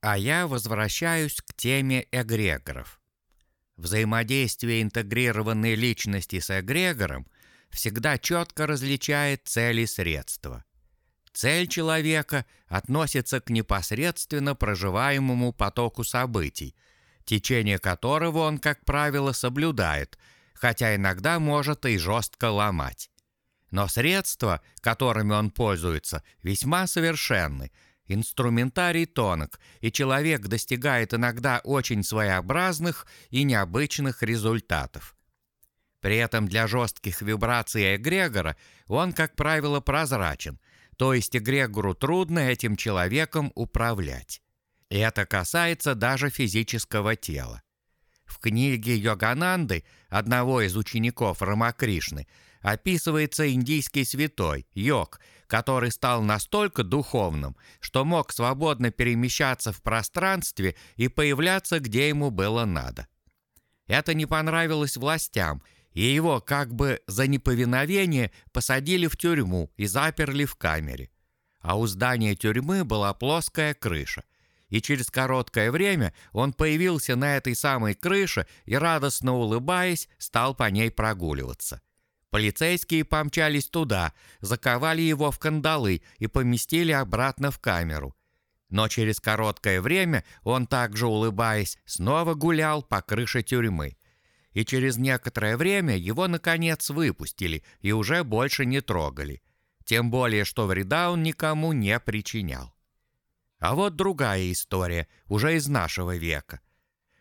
А я возвращаюсь к теме эгрегоров. Взаимодействие интегрированной личности с эгрегором всегда четко различает цели и средства. Цель человека относится к непосредственно проживаемому потоку событий, течение которого он, как правило, соблюдает, хотя иногда может и жестко ломать. Но средства, которыми он пользуется, весьма совершенны, инструментарий тонок, и человек достигает иногда очень своеобразных и необычных результатов. При этом для жестких вибраций эгрегора он, как правило, прозрачен – то есть эгрегору трудно этим человеком управлять. И это касается даже физического тела. В книге Йогананды, одного из учеников Рамакришны, описывается индийский святой, йог, который стал настолько духовным, что мог свободно перемещаться в пространстве и появляться, где ему было надо. Это не понравилось властям, и его как бы за неповиновение посадили в тюрьму и заперли в камере. А у здания тюрьмы была плоская крыша. И через короткое время он появился на этой самой крыше и, радостно улыбаясь, стал по ней прогуливаться. Полицейские помчались туда, заковали его в кандалы и поместили обратно в камеру. Но через короткое время он также, улыбаясь, снова гулял по крыше тюрьмы и через некоторое время его, наконец, выпустили и уже больше не трогали. Тем более, что вреда он никому не причинял. А вот другая история, уже из нашего века.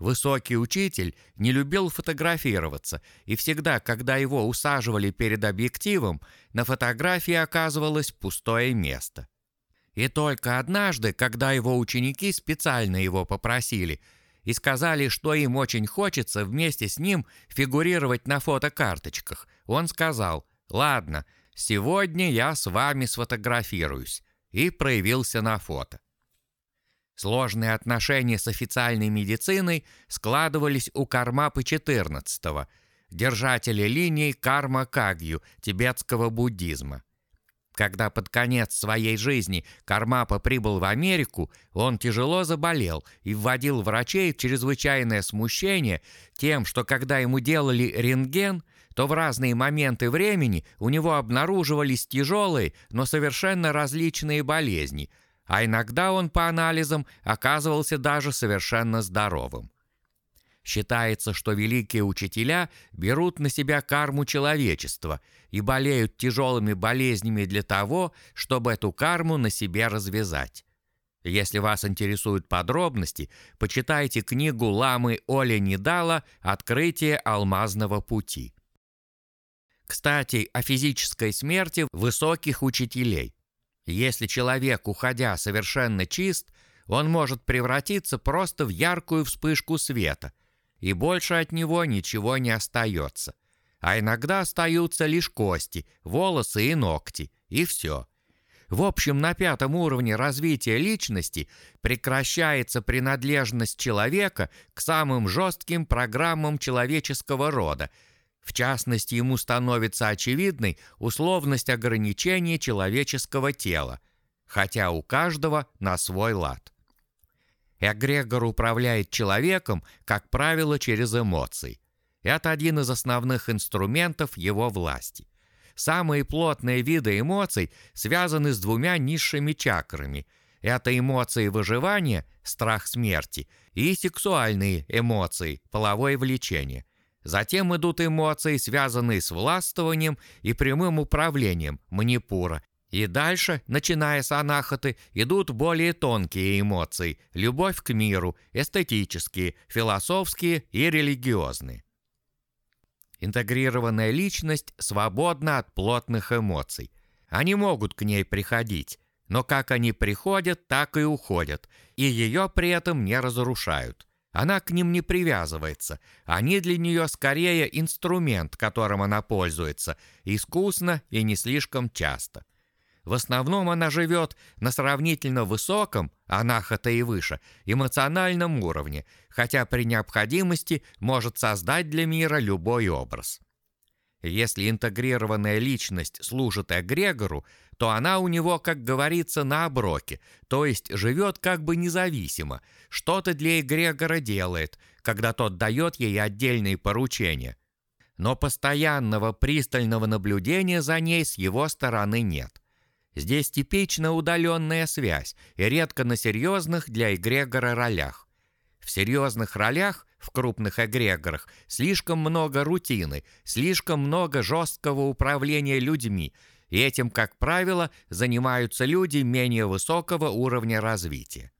Высокий учитель не любил фотографироваться, и всегда, когда его усаживали перед объективом, на фотографии оказывалось пустое место. И только однажды, когда его ученики специально его попросили – и сказали, что им очень хочется вместе с ним фигурировать на фотокарточках. Он сказал «Ладно, сегодня я с вами сфотографируюсь» и проявился на фото. Сложные отношения с официальной медициной складывались у Кармапы XIV, держателя линии Карма Кагью тибетского буддизма. Когда под конец своей жизни Кармапа прибыл в Америку, он тяжело заболел и вводил врачей в чрезвычайное смущение тем, что когда ему делали рентген, то в разные моменты времени у него обнаруживались тяжелые, но совершенно различные болезни, а иногда он по анализам оказывался даже совершенно здоровым. Считается, что великие учителя берут на себя карму человечества и болеют тяжелыми болезнями для того, чтобы эту карму на себе развязать. Если вас интересуют подробности, почитайте книгу Ламы Оли Недала «Открытие алмазного пути». Кстати, о физической смерти высоких учителей. Если человек, уходя совершенно чист, он может превратиться просто в яркую вспышку света – и больше от него ничего не остается. А иногда остаются лишь кости, волосы и ногти, и все. В общем, на пятом уровне развития личности прекращается принадлежность человека к самым жестким программам человеческого рода. В частности, ему становится очевидной условность ограничения человеческого тела, хотя у каждого на свой лад. Эгрегор управляет человеком, как правило, через эмоции. Это один из основных инструментов его власти. Самые плотные виды эмоций связаны с двумя низшими чакрами. Это эмоции выживания, страх смерти, и сексуальные эмоции, половое влечение. Затем идут эмоции, связанные с властвованием и прямым управлением, манипура, и дальше, начиная с анахаты, идут более тонкие эмоции – любовь к миру, эстетические, философские и религиозные. Интегрированная личность свободна от плотных эмоций. Они могут к ней приходить, но как они приходят, так и уходят, и ее при этом не разрушают. Она к ним не привязывается. Они для нее скорее инструмент, которым она пользуется, искусно и не слишком часто. В основном она живет на сравнительно высоком, анахата и выше, эмоциональном уровне, хотя при необходимости может создать для мира любой образ. Если интегрированная личность служит эгрегору, то она у него, как говорится, на оброке, то есть живет как бы независимо, что-то для эгрегора делает, когда тот дает ей отдельные поручения. Но постоянного пристального наблюдения за ней с его стороны нет. Здесь типично удаленная связь и редко на серьезных для эгрегора ролях. В серьезных ролях, в крупных эгрегорах, слишком много рутины, слишком много жесткого управления людьми, и этим, как правило, занимаются люди менее высокого уровня развития.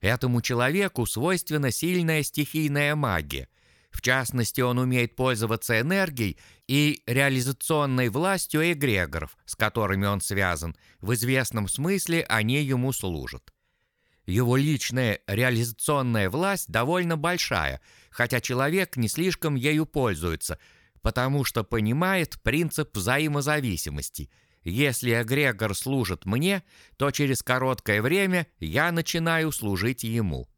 Этому человеку свойственна сильная стихийная магия. В частности, он умеет пользоваться энергией и реализационной властью эгрегоров, с которыми он связан. В известном смысле они ему служат. Его личная реализационная власть довольно большая, хотя человек не слишком ею пользуется, потому что понимает принцип взаимозависимости. Если эгрегор служит мне, то через короткое время я начинаю служить ему.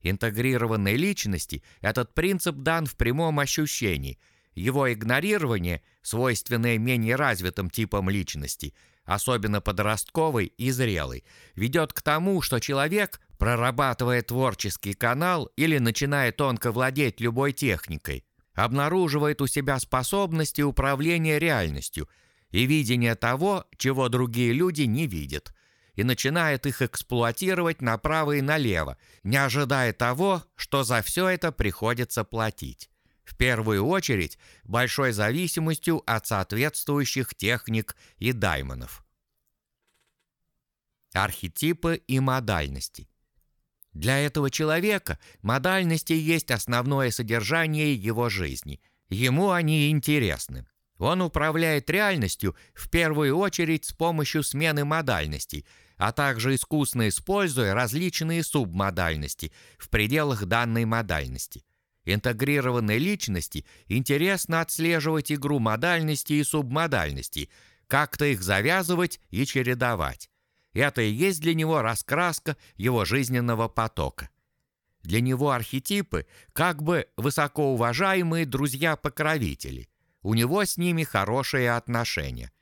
Интегрированной личности этот принцип дан в прямом ощущении. Его игнорирование, свойственное менее развитым типам личности – особенно подростковый и зрелый, ведет к тому, что человек, прорабатывая творческий канал или начиная тонко владеть любой техникой, обнаруживает у себя способности управления реальностью и видение того, чего другие люди не видят, и начинает их эксплуатировать направо и налево, не ожидая того, что за все это приходится платить. В первую очередь, большой зависимостью от соответствующих техник и даймонов. Архетипы и модальности. Для этого человека модальности есть основное содержание его жизни. Ему они интересны. Он управляет реальностью в первую очередь с помощью смены модальностей, а также искусно используя различные субмодальности в пределах данной модальности. Интегрированной личности интересно отслеживать игру модальностей и субмодальностей, как-то их завязывать и чередовать. Это и есть для него раскраска его жизненного потока. Для него архетипы как бы высокоуважаемые друзья-покровители. У него с ними хорошие отношения.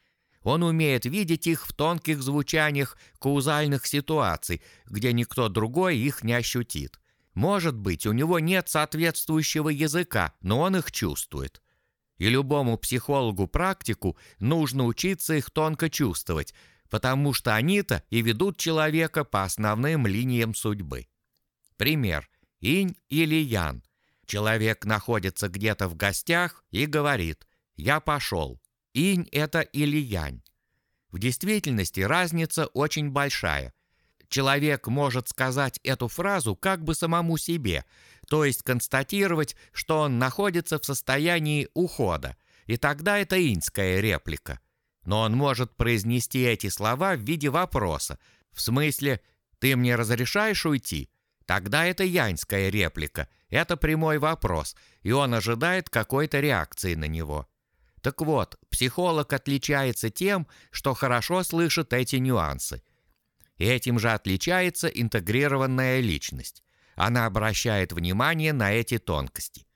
Он умеет видеть их в тонких звучаниях каузальных ситуаций, где никто другой их не ощутит. Может быть, у него нет соответствующего языка, но он их чувствует. И любому психологу-практику нужно учиться их тонко чувствовать, потому что они-то и ведут человека по основным линиям судьбы. Пример. Инь или Ян. Человек находится где-то в гостях и говорит «Я пошел». Инь – это или Янь. В действительности разница очень большая человек может сказать эту фразу как бы самому себе, то есть констатировать, что он находится в состоянии ухода, и тогда это инская реплика. Но он может произнести эти слова в виде вопроса, в смысле «ты мне разрешаешь уйти?» Тогда это яньская реплика, это прямой вопрос, и он ожидает какой-то реакции на него. Так вот, психолог отличается тем, что хорошо слышит эти нюансы – и этим же отличается интегрированная личность. Она обращает внимание на эти тонкости.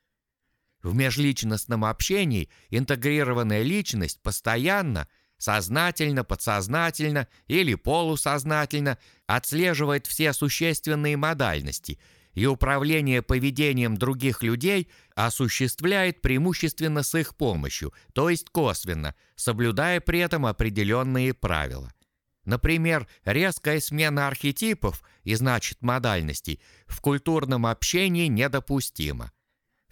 В межличностном общении интегрированная личность постоянно, сознательно, подсознательно или полусознательно отслеживает все существенные модальности и управление поведением других людей осуществляет преимущественно с их помощью, то есть косвенно, соблюдая при этом определенные правила. Например, резкая смена архетипов и значит модальностей в культурном общении недопустима.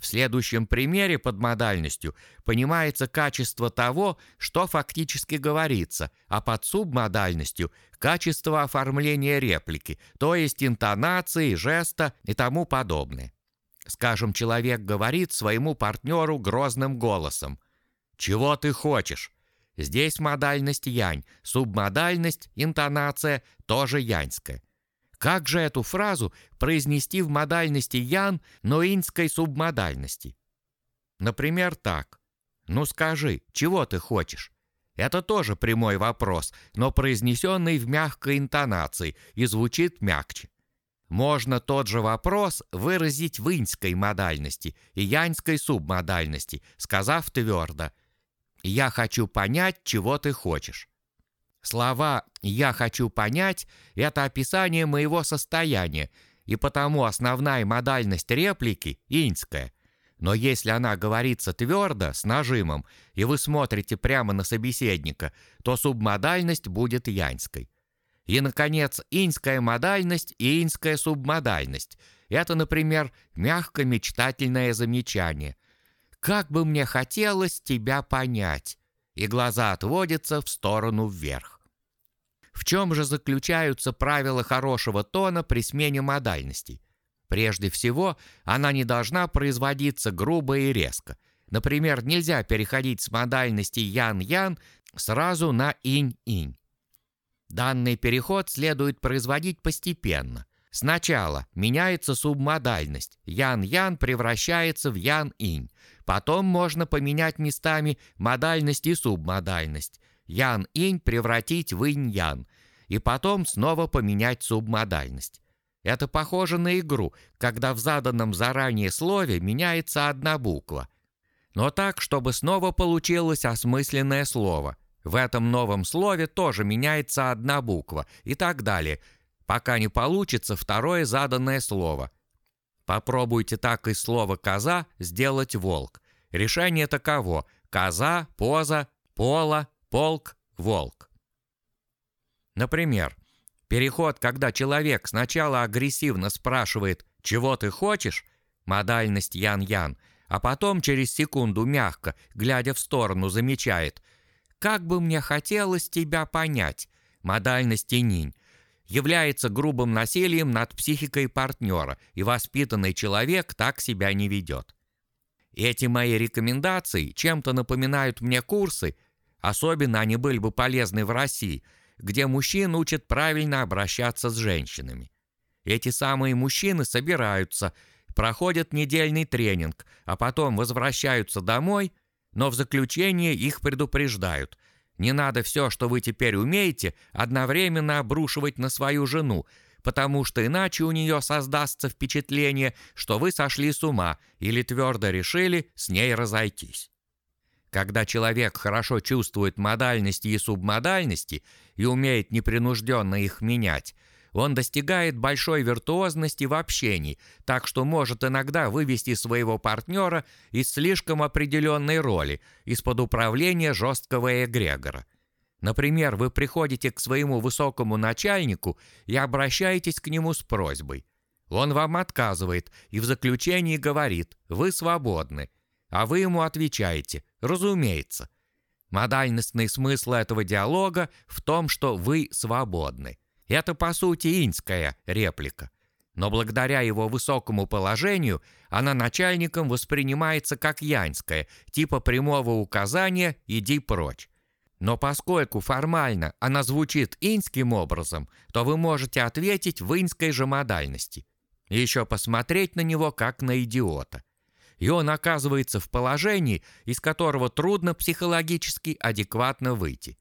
В следующем примере под модальностью понимается качество того, что фактически говорится, а под субмодальностью – качество оформления реплики, то есть интонации, жеста и тому подобное. Скажем, человек говорит своему партнеру грозным голосом «Чего ты хочешь?» Здесь модальность янь, субмодальность, интонация тоже яньская. Как же эту фразу произнести в модальности ян, но инской субмодальности? Например, так. «Ну скажи, чего ты хочешь?» Это тоже прямой вопрос, но произнесенный в мягкой интонации и звучит мягче. Можно тот же вопрос выразить в иньской модальности и яньской субмодальности, сказав твердо «Я хочу понять, чего ты хочешь». Слова «я хочу понять» — это описание моего состояния, и потому основная модальность реплики — иньская. Но если она говорится твердо, с нажимом, и вы смотрите прямо на собеседника, то субмодальность будет яньской. И, наконец, иньская модальность и иньская субмодальность. Это, например, мягко-мечтательное замечание. «Как бы мне хотелось тебя понять!» И глаза отводятся в сторону вверх. В чем же заключаются правила хорошего тона при смене модальностей? Прежде всего, она не должна производиться грубо и резко. Например, нельзя переходить с модальности ян-ян сразу на инь-инь. Данный переход следует производить постепенно. Сначала меняется субмодальность, ян-ян превращается в ян-инь. Потом можно поменять местами модальность и субмодальность. Ян-инь превратить в инь-ян. И потом снова поменять субмодальность. Это похоже на игру, когда в заданном заранее слове меняется одна буква. Но так, чтобы снова получилось осмысленное слово. В этом новом слове тоже меняется одна буква и так далее, пока не получится второе заданное слово. Попробуйте так из слова «коза» сделать «волк». Решение таково – коза, поза, пола, полк, волк. Например, Переход, когда человек сначала агрессивно спрашивает «Чего ты хочешь?» модальность ян-ян, а потом через секунду мягко, глядя в сторону, замечает «Как бы мне хотелось тебя понять?» модальность ининь, является грубым насилием над психикой партнера, и воспитанный человек так себя не ведет. Эти мои рекомендации чем-то напоминают мне курсы, особенно они были бы полезны в России – где мужчин учат правильно обращаться с женщинами. Эти самые мужчины собираются, проходят недельный тренинг, а потом возвращаются домой, но в заключение их предупреждают. Не надо все, что вы теперь умеете, одновременно обрушивать на свою жену, потому что иначе у нее создастся впечатление, что вы сошли с ума или твердо решили с ней разойтись. Когда человек хорошо чувствует модальности и субмодальности и умеет непринужденно их менять, он достигает большой виртуозности в общении, так что может иногда вывести своего партнера из слишком определенной роли, из-под управления жесткого эгрегора. Например, вы приходите к своему высокому начальнику и обращаетесь к нему с просьбой. Он вам отказывает и в заключении говорит «Вы свободны», а вы ему отвечаете «Разумеется». Модальностный смысл этого диалога в том, что вы свободны. Это, по сути, иньская реплика. Но благодаря его высокому положению она начальником воспринимается как яньская, типа прямого указания «иди прочь». Но поскольку формально она звучит иньским образом, то вы можете ответить в иньской же модальности. И еще посмотреть на него как на идиота и он оказывается в положении, из которого трудно психологически адекватно выйти.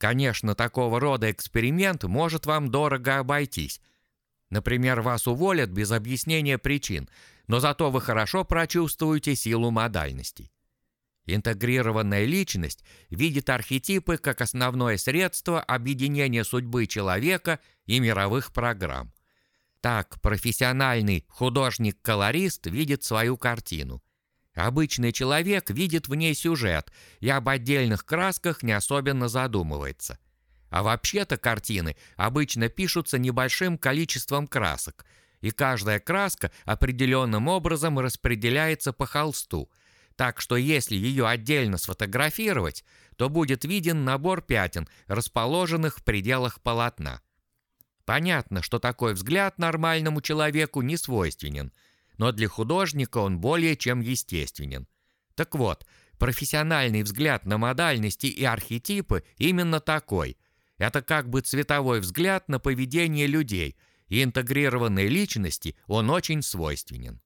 Конечно, такого рода эксперимент может вам дорого обойтись. Например, вас уволят без объяснения причин, но зато вы хорошо прочувствуете силу модальностей. Интегрированная личность видит архетипы как основное средство объединения судьбы человека и мировых программ. Так профессиональный художник-колорист видит свою картину. Обычный человек видит в ней сюжет и об отдельных красках не особенно задумывается. А вообще-то картины обычно пишутся небольшим количеством красок, и каждая краска определенным образом распределяется по холсту, так что если ее отдельно сфотографировать, то будет виден набор пятен, расположенных в пределах полотна. Понятно, что такой взгляд нормальному человеку не свойственен, но для художника он более чем естественен. Так вот, профессиональный взгляд на модальности и архетипы именно такой. Это как бы цветовой взгляд на поведение людей, и интегрированной личности он очень свойственен.